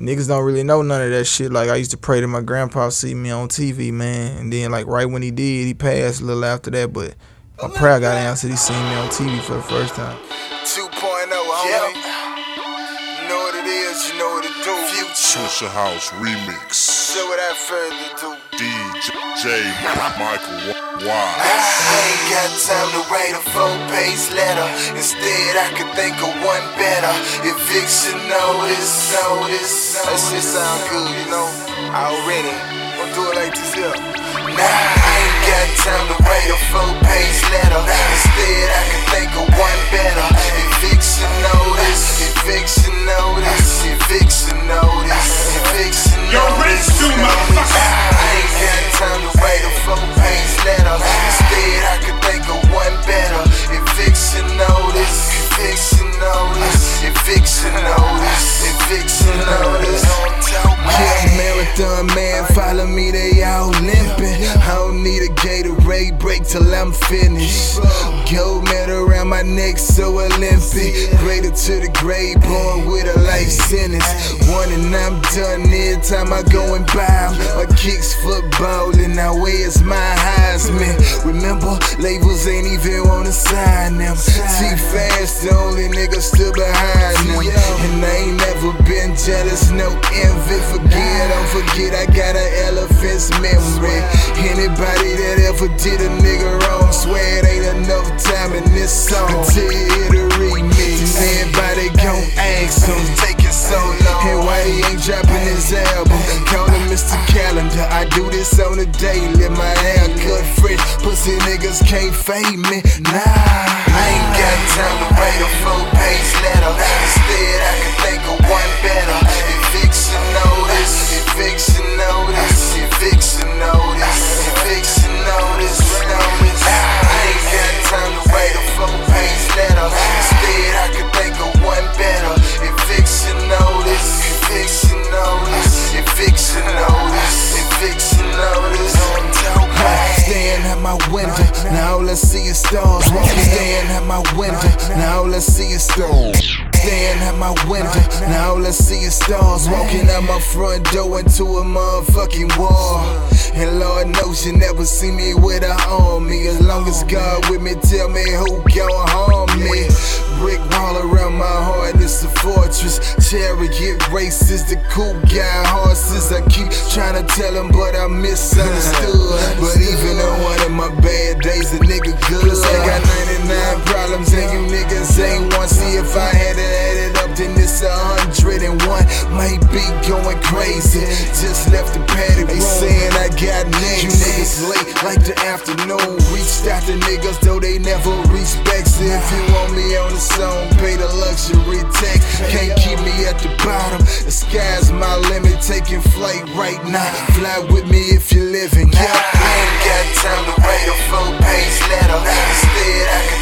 niggas don't really know none of that shit. Like I used to pray to my grandpa see me on TV, man. And then like right when he did, he passed a little after that. But my prayer got answered. He seen me on TV for the first time. 2.0, homie. Yep. You know what it is, you know what it do. Future. Swishahouse Remix. So without further ado. DJ Michael I ain't got time to write a four page letter. Instead, I could think of one better. Eviction notice, notice. That shit sound good, you know. Already. Gonna do it like this here. Nah, I ain't got time to write a four page letter. Instead, I could think of one better. Eviction notice, eviction notice, marathon man, follow me, they all limping. I don't need a Gatorade break till I'm finished. Gold medal around my neck, so Olympic. Greater to the grave, born with a life sentence. One and I'm done every time I go and bow. My kicks football and now where's my Heisman? Remember, labels ain't even wanna them. Too fast, the only nigga still behind them. And I ain't never been jealous, no envy. Forget, don't forget, I got an elephant's memory. Anybody that ever did a nigga wrong, swear it ain't enough time in this song. Until the remix, everybody gon' ask him. Taking so long. And why he ain't dropping his album? I do this on a daily. My hair cut fresh. Pussy niggas can't fade me. Nah, I ain't got time to write a full page letter. Instead, I can think of one better. Window, now I see is stars. Staring at my window, now I see is stars. Staring at my window, now I see is stars. Walking out my front door into a motherfucking wall. And Lord knows you never see me with an army. As long as God with me, tell me who gon' harm me. Brick wall around my heart, it's a fortress. Chariot races, the cool guy horses. I keep trying to tell him, but I misunderstood. i'm saying you niggas ain't one. See if I had to add it up, then it's a hundred and one. Might be going crazy. Just left the paddock. They saying I got next. You niggas late like the afternoon. Reached out to niggas though they never reach back. So if you want me on the song, pay the luxury tax. Can't keep me at the bottom. The sky's my limit. Taking flight right now. Fly with me if you're living. Yeah, I ain't got time to write a full page letter. Instead, I can